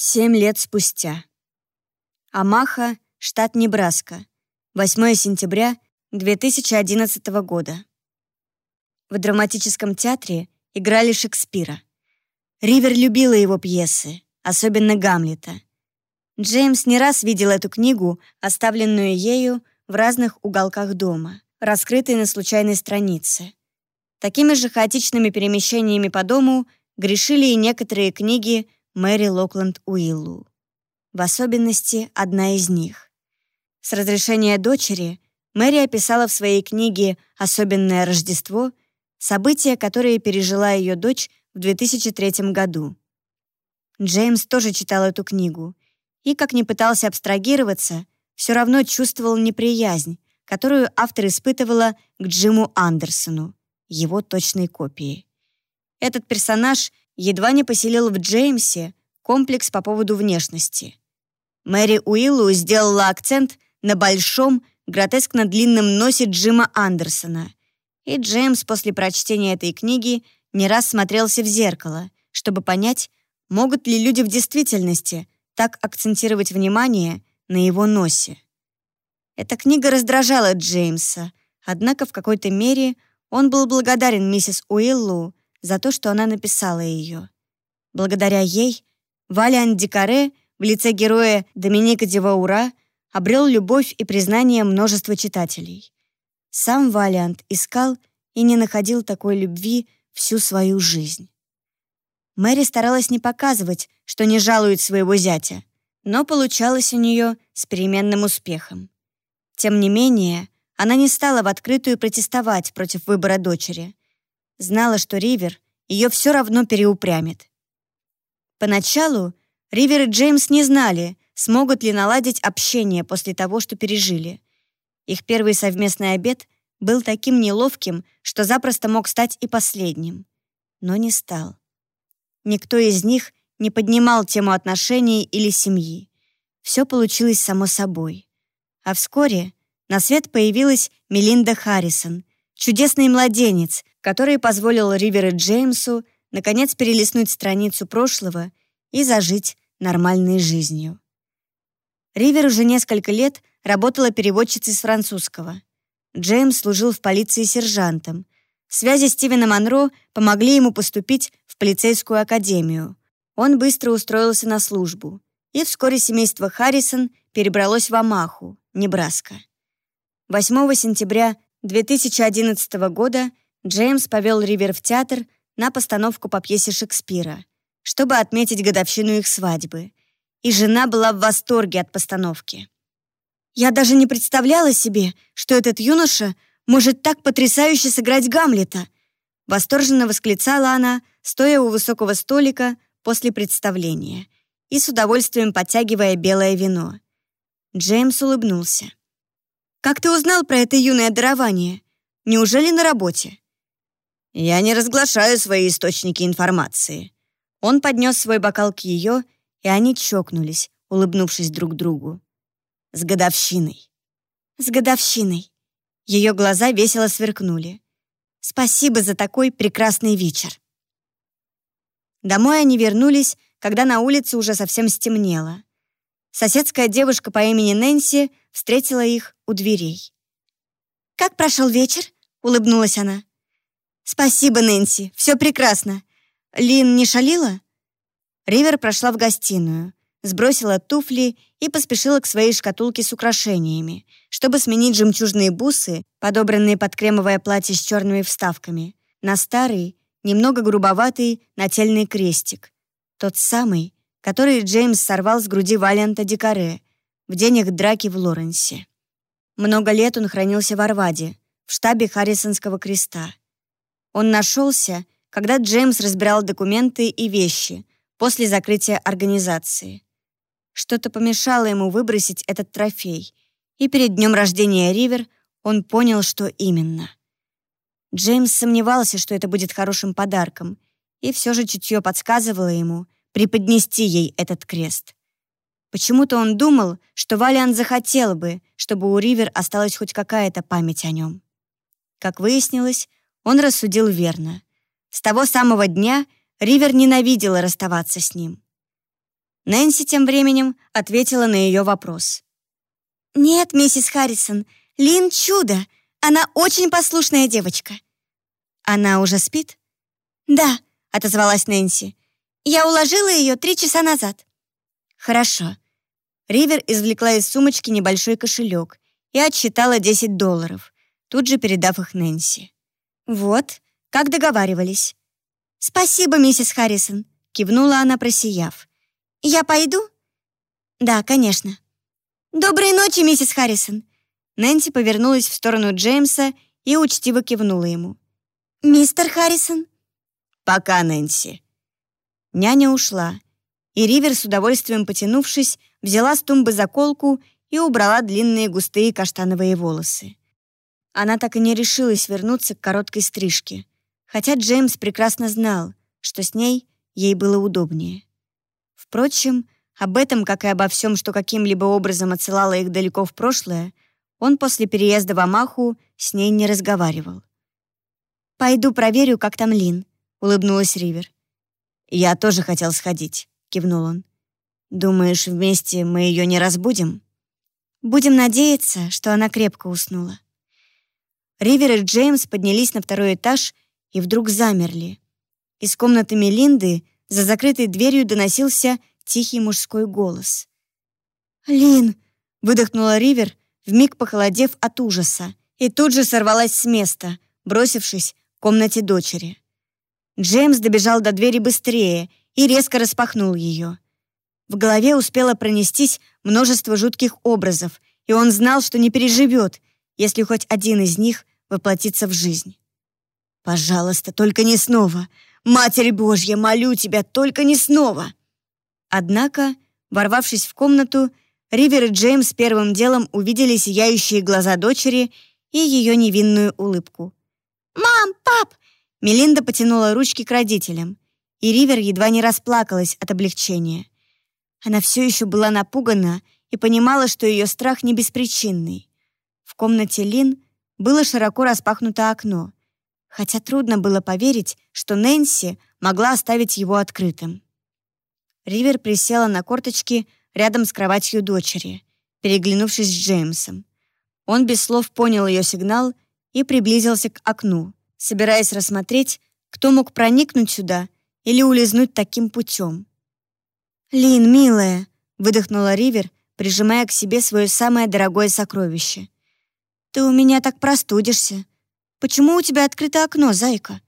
Семь лет спустя. Амаха, штат Небраска. 8 сентября 2011 года. В драматическом театре играли Шекспира. Ривер любила его пьесы, особенно Гамлета. Джеймс не раз видел эту книгу, оставленную ею в разных уголках дома, раскрытой на случайной странице. Такими же хаотичными перемещениями по дому грешили и некоторые книги Мэри Локланд Уиллу. В особенности одна из них. С разрешения дочери Мэри описала в своей книге «Особенное Рождество» события, которые пережила ее дочь в 2003 году. Джеймс тоже читал эту книгу и, как ни пытался абстрагироваться, все равно чувствовал неприязнь, которую автор испытывала к Джиму Андерсону, его точной копии. Этот персонаж едва не поселил в Джеймсе комплекс по поводу внешности. Мэри Уиллу сделала акцент на большом, гротескно длинном носе Джима Андерсона, и Джеймс после прочтения этой книги не раз смотрелся в зеркало, чтобы понять, могут ли люди в действительности так акцентировать внимание на его носе. Эта книга раздражала Джеймса, однако в какой-то мере он был благодарен миссис Уиллу за то, что она написала ее. Благодаря ей Валиан Дикаре в лице героя Доминика Диваура обрел любовь и признание множества читателей. Сам Валиант искал и не находил такой любви всю свою жизнь. Мэри старалась не показывать, что не жалует своего зятя, но получалось у нее с переменным успехом. Тем не менее, она не стала в открытую протестовать против выбора дочери. Знала, что Ривер ее все равно переупрямит. Поначалу Ривер и Джеймс не знали, смогут ли наладить общение после того, что пережили. Их первый совместный обед был таким неловким, что запросто мог стать и последним. Но не стал. Никто из них не поднимал тему отношений или семьи. Все получилось само собой. А вскоре на свет появилась Мелинда Харрисон, чудесный младенец, который позволил Ривер и Джеймсу наконец перелистнуть страницу прошлого и зажить нормальной жизнью. Ривер уже несколько лет работала переводчицей с французского. Джеймс служил в полиции сержантом. Связи Стивена Монро помогли ему поступить в полицейскую академию. Он быстро устроился на службу. И вскоре семейство Харрисон перебралось в Амаху, Небраска. 8 сентября 2011 года Джеймс повел Ривер в театр на постановку по пьесе Шекспира, чтобы отметить годовщину их свадьбы. И жена была в восторге от постановки. «Я даже не представляла себе, что этот юноша может так потрясающе сыграть Гамлета!» Восторженно восклицала она, стоя у высокого столика после представления и с удовольствием подтягивая белое вино. Джеймс улыбнулся. «Как ты узнал про это юное дарование? Неужели на работе?» «Я не разглашаю свои источники информации». Он поднес свой бокал к ее, и они чокнулись, улыбнувшись друг другу. «С годовщиной». «С годовщиной». Ее глаза весело сверкнули. «Спасибо за такой прекрасный вечер». Домой они вернулись, когда на улице уже совсем стемнело. Соседская девушка по имени Нэнси встретила их у дверей. «Как прошел вечер?» — улыбнулась она. «Спасибо, Нэнси, все прекрасно. Лин не шалила?» Ривер прошла в гостиную, сбросила туфли и поспешила к своей шкатулке с украшениями, чтобы сменить жемчужные бусы, подобранные под кремовое платье с черными вставками, на старый, немного грубоватый нательный крестик. Тот самый, который Джеймс сорвал с груди Валента Дикаре в день их драки в Лоренсе. Много лет он хранился в Арваде, в штабе Харрисонского креста. Он нашелся, когда Джеймс разбирал документы и вещи после закрытия организации. Что-то помешало ему выбросить этот трофей, и перед днем рождения Ривер он понял, что именно. Джеймс сомневался, что это будет хорошим подарком, и все же чутье подсказывало ему преподнести ей этот крест. Почему-то он думал, что Валиан захотел бы, чтобы у Ривер осталась хоть какая-то память о нем. Как выяснилось, он рассудил верно. С того самого дня Ривер ненавидела расставаться с ним. Нэнси тем временем ответила на ее вопрос. «Нет, миссис Харрисон, Лин чудо. Она очень послушная девочка». «Она уже спит?» «Да», — отозвалась Нэнси. «Я уложила ее три часа назад». «Хорошо». Ривер извлекла из сумочки небольшой кошелек и отсчитала 10 долларов, тут же передав их Нэнси. «Вот, как договаривались». «Спасибо, миссис Харрисон», — кивнула она, просияв. «Я пойду?» «Да, конечно». «Доброй ночи, миссис Харрисон!» Нэнси повернулась в сторону Джеймса и учтиво кивнула ему. «Мистер Харрисон?» «Пока, Нэнси». Няня ушла, и Ривер, с удовольствием потянувшись, взяла с тумбы заколку и убрала длинные густые каштановые волосы. Она так и не решилась вернуться к короткой стрижке, хотя Джеймс прекрасно знал, что с ней ей было удобнее. Впрочем, об этом, как и обо всем, что каким-либо образом отсылало их далеко в прошлое, он после переезда в Амаху с ней не разговаривал. «Пойду проверю, как там Лин», — улыбнулась Ривер. «Я тоже хотел сходить», — кивнул он. «Думаешь, вместе мы ее не разбудим?» «Будем надеяться, что она крепко уснула». Ривер и Джеймс поднялись на второй этаж и вдруг замерли. Из комнаты Мелинды за закрытой дверью доносился тихий мужской голос. «Лин!» — выдохнула Ривер, вмиг похолодев от ужаса, и тут же сорвалась с места, бросившись в комнате дочери. Джеймс добежал до двери быстрее и резко распахнул ее. В голове успело пронестись множество жутких образов, и он знал, что не переживет, если хоть один из них воплотится в жизнь. «Пожалуйста, только не снова! Матерь Божья, молю тебя, только не снова!» Однако, ворвавшись в комнату, Ривер и Джеймс первым делом увидели сияющие глаза дочери и ее невинную улыбку. «Мам, пап!» Мелинда потянула ручки к родителям, и Ривер едва не расплакалась от облегчения. Она все еще была напугана и понимала, что ее страх не беспричинный. В комнате Лин было широко распахнуто окно, хотя трудно было поверить, что Нэнси могла оставить его открытым. Ривер присела на корточки рядом с кроватью дочери, переглянувшись с Джеймсом. Он без слов понял ее сигнал и приблизился к окну, собираясь рассмотреть, кто мог проникнуть сюда или улизнуть таким путем. «Лин, милая», — выдохнула Ривер, прижимая к себе свое самое дорогое сокровище. «Ты у меня так простудишься. Почему у тебя открыто окно, зайка?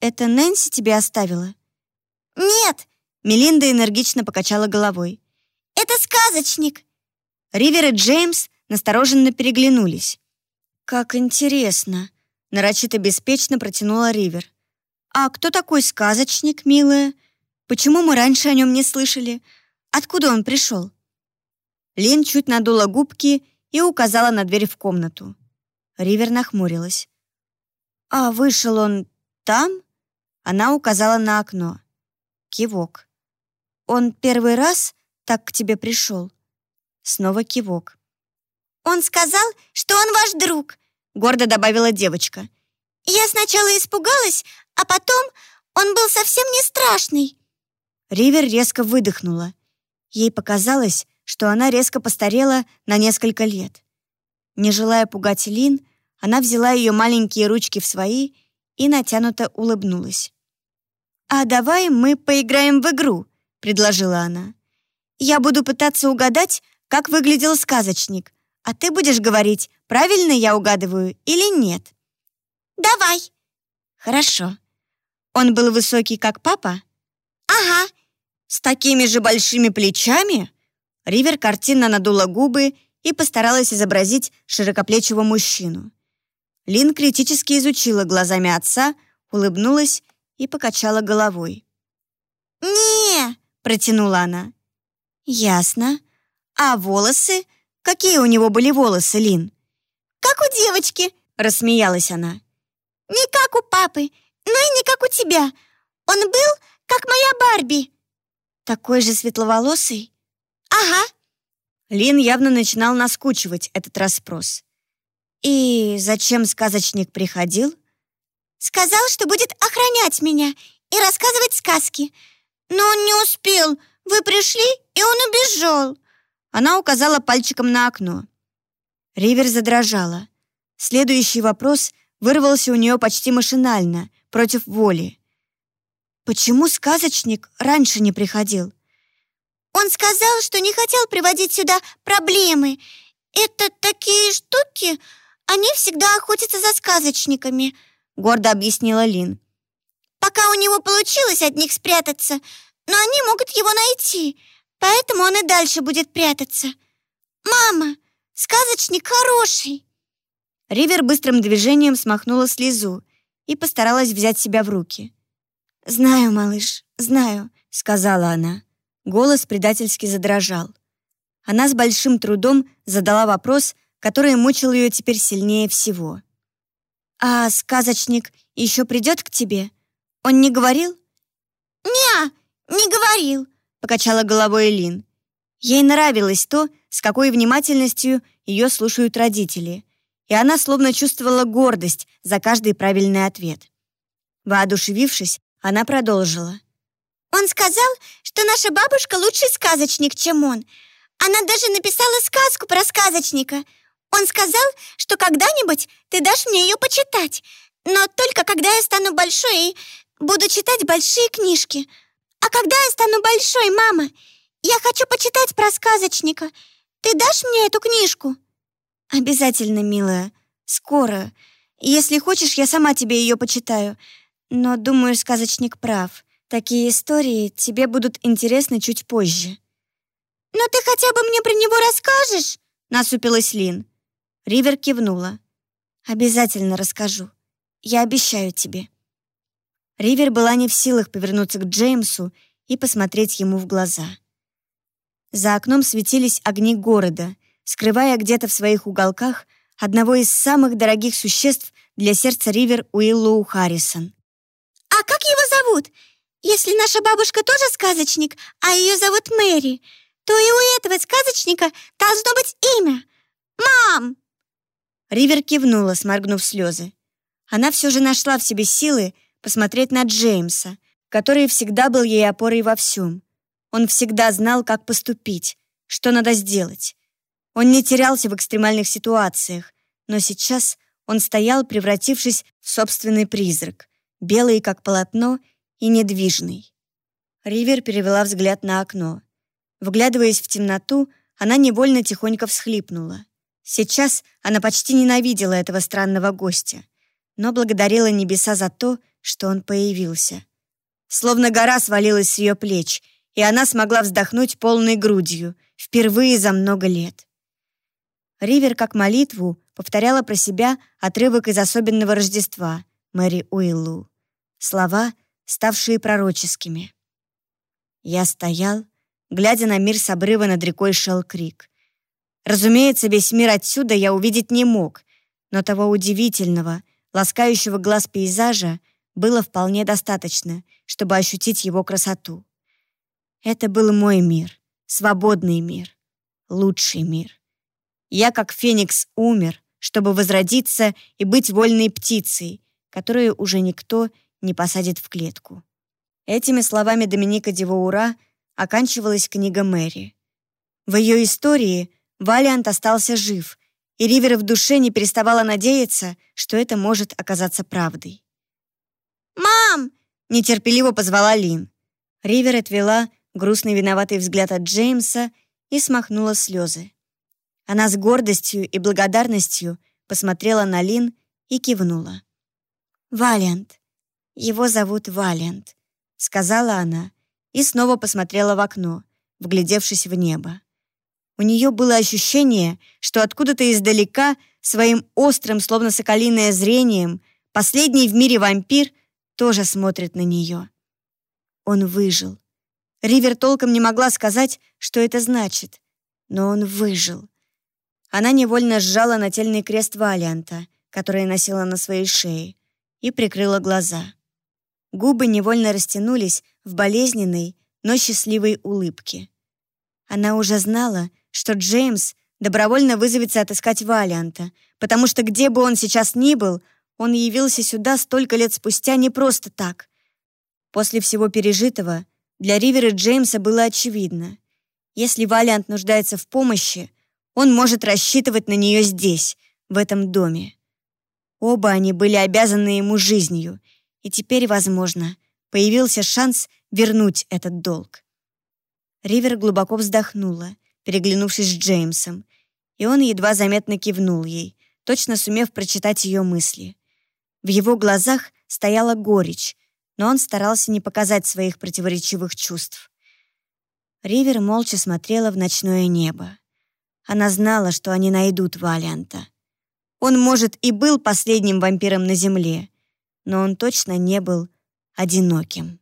Это Нэнси тебе оставила?» «Нет!» Мелинда энергично покачала головой. «Это сказочник!» Ривер и Джеймс настороженно переглянулись. «Как интересно!» — нарочито беспечно протянула Ривер. «А кто такой сказочник, милая? Почему мы раньше о нем не слышали? Откуда он пришел?» Лин чуть надула губки и указала на дверь в комнату. Ривер нахмурилась. «А вышел он там?» Она указала на окно. Кивок. «Он первый раз так к тебе пришел?» Снова кивок. «Он сказал, что он ваш друг», — гордо добавила девочка. «Я сначала испугалась, а потом он был совсем не страшный». Ривер резко выдохнула. Ей показалось, что она резко постарела на несколько лет. Не желая пугать Лин, она взяла ее маленькие ручки в свои и натянуто улыбнулась. «А давай мы поиграем в игру», предложила она. «Я буду пытаться угадать, как выглядел сказочник, а ты будешь говорить, правильно я угадываю или нет». «Давай». «Хорошо. Он был высокий, как папа?» «Ага». «С такими же большими плечами?» Ривер картинно надула губы и постаралась изобразить широкоплечего мужчину. Лин критически изучила глазами отца, улыбнулась и покачала головой. «Не!» протянула она. Ясно. А волосы? Какие у него были волосы, Лин? Как у девочки, рассмеялась она. Не как у папы, но и не как у тебя. Он был как моя Барби. Такой же светловолосый? Ага. Лин явно начинал наскучивать этот расспрос. И зачем сказочник приходил? Сказал, что будет охранять меня и рассказывать сказки. Но он не успел, Вы пришли, и он убежал!» Она указала пальчиком на окно. Ривер задрожала. Следующий вопрос вырвался у нее почти машинально, против воли. «Почему сказочник раньше не приходил?» «Он сказал, что не хотел приводить сюда проблемы. Это такие штуки, они всегда охотятся за сказочниками», гордо объяснила Лин. «Пока у него получилось от них спрятаться, но они могут его найти, поэтому он и дальше будет прятаться. Мама, сказочник хороший!» Ривер быстрым движением смахнула слезу и постаралась взять себя в руки. «Знаю, малыш, знаю», — сказала она. Голос предательски задрожал. Она с большим трудом задала вопрос, который мучил ее теперь сильнее всего. «А сказочник еще придет к тебе? Он не говорил?» «Не, не говорил», — покачала головой Элин. Ей нравилось то, с какой внимательностью ее слушают родители, и она словно чувствовала гордость за каждый правильный ответ. Воодушевившись, она продолжила. «Он сказал, что наша бабушка лучший сказочник, чем он. Она даже написала сказку про сказочника. Он сказал, что когда-нибудь ты дашь мне ее почитать, но только когда я стану большой и буду читать большие книжки. А когда я стану большой, мама, я хочу почитать про сказочника. Ты дашь мне эту книжку?» «Обязательно, милая. Скоро. Если хочешь, я сама тебе ее почитаю. Но, думаю, сказочник прав. Такие истории тебе будут интересны чуть позже». «Но ты хотя бы мне про него расскажешь?» — насупилась Лин. Ривер кивнула. «Обязательно расскажу. Я обещаю тебе». Ривер была не в силах повернуться к Джеймсу и посмотреть ему в глаза. За окном светились огни города, скрывая где-то в своих уголках одного из самых дорогих существ для сердца Ривер Уиллоу Харрисон. «А как его зовут? Если наша бабушка тоже сказочник, а ее зовут Мэри, то и у этого сказочника должно быть имя. Мам!» Ривер кивнула, сморгнув слезы. Она все же нашла в себе силы посмотреть на Джеймса, который всегда был ей опорой во всем. Он всегда знал, как поступить, что надо сделать. Он не терялся в экстремальных ситуациях, но сейчас он стоял, превратившись в собственный призрак, белый как полотно и недвижный. Ривер перевела взгляд на окно. Вглядываясь в темноту, она невольно тихонько всхлипнула. Сейчас она почти ненавидела этого странного гостя, но благодарила небеса за то, что он появился. Словно гора свалилась с ее плеч, и она смогла вздохнуть полной грудью, впервые за много лет. Ривер, как молитву, повторяла про себя отрывок из особенного Рождества Мэри Уиллу. Слова, ставшие пророческими. Я стоял, глядя на мир с обрыва над рекой Шелл-Крик. Разумеется, весь мир отсюда я увидеть не мог, но того удивительного, ласкающего глаз пейзажа было вполне достаточно, чтобы ощутить его красоту. Это был мой мир, свободный мир, лучший мир. Я, как феникс, умер, чтобы возродиться и быть вольной птицей, которую уже никто не посадит в клетку. Этими словами Доминика Дивоура оканчивалась книга Мэри. В ее истории Валиант остался жив, и Ривер в душе не переставала надеяться, что это может оказаться правдой. «Мам!» — нетерпеливо позвала Лин. Ривер отвела грустный виноватый взгляд от Джеймса и смахнула слезы. Она с гордостью и благодарностью посмотрела на Лин и кивнула. «Валиант. Его зовут Валиант», — сказала она и снова посмотрела в окно, вглядевшись в небо. У нее было ощущение, что откуда-то издалека, своим острым, словно соколиное зрением, последний в мире вампир тоже смотрит на нее. Он выжил. Ривер толком не могла сказать, что это значит, но он выжил. Она невольно сжала нательный крест Валианта, который носила на своей шее, и прикрыла глаза. Губы невольно растянулись в болезненной, но счастливой улыбке. Она уже знала, что Джеймс добровольно вызовется отыскать Валианта, потому что где бы он сейчас ни был, он явился сюда столько лет спустя не просто так. После всего пережитого Для Ривера Джеймса было очевидно. Если Валиант нуждается в помощи, он может рассчитывать на нее здесь, в этом доме. Оба они были обязаны ему жизнью, и теперь, возможно, появился шанс вернуть этот долг. Ривер глубоко вздохнула, переглянувшись с Джеймсом, и он едва заметно кивнул ей, точно сумев прочитать ее мысли. В его глазах стояла горечь, но он старался не показать своих противоречивых чувств. Ривер молча смотрела в ночное небо. Она знала, что они найдут Валианта. Он, может, и был последним вампиром на Земле, но он точно не был одиноким.